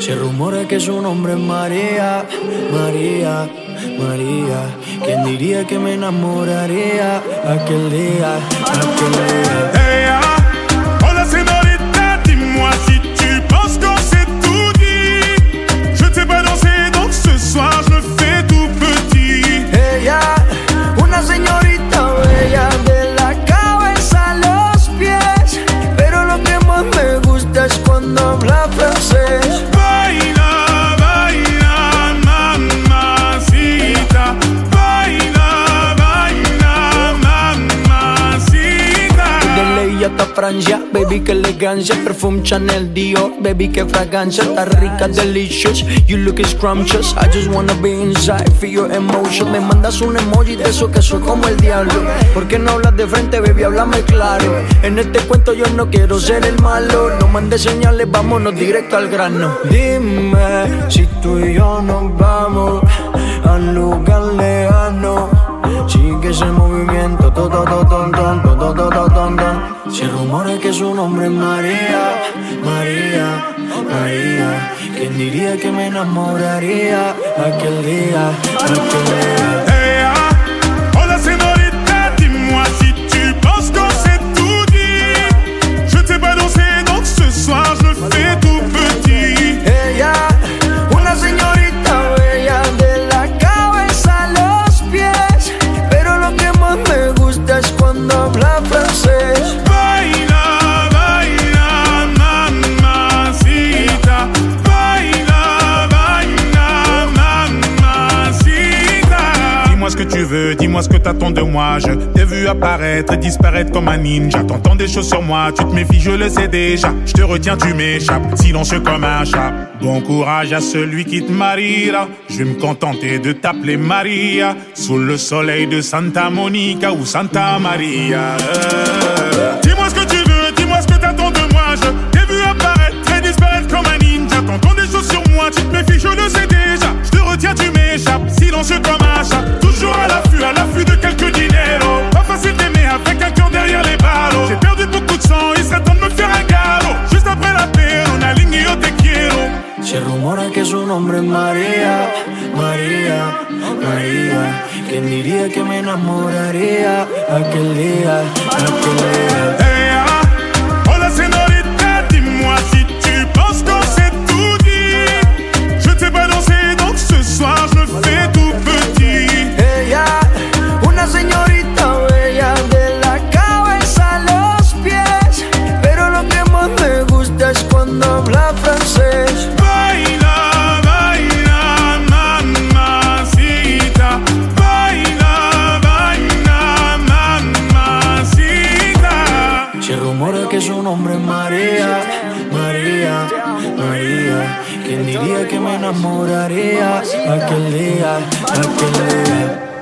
Se rumora que su nombre es María, María, María. ¿Quién diría que me enamoraría aquel día, aquel día? Hasta Francia, baby, que elegancia. Perfume Chanel Dior, baby, que fragancia. Está rica, delicious, you look scrumptious. I just wanna be inside, feel your emotion. Me mandas un emoji de eso que soy como el diablo. ¿Por qué no hablas de frente, baby? Háblame claro. En este cuento yo no quiero ser el malo. No mandes señales, vámonos directo al grano. Dime si tú y yo nos vamos Se rumora que su nombre es María, María, María. ¿Quién diría que me enamoraría aquel día, aquel día? Hey, ah, ce que tu veux, dis-moi ce que t'attends de moi. Je t'ai vu apparaître et disparaître comme un ninja. T'entends des choses sur moi, tu te méfies, je le sais déjà. Je te retiens, tu m'échappes, silencieux comme un chat. Bon courage à celui qui te mariera. Je vais me contenter de t'appeler Maria. Sous le soleil de Santa Monica ou Santa Maria. Rumora que su nombre es María, María, María. ¿Quién diría que me enamoraría aquel día, aquel día? Que su nombre es María, María, María. ¿Quién diría que me enamoraría aquel día, aquel día?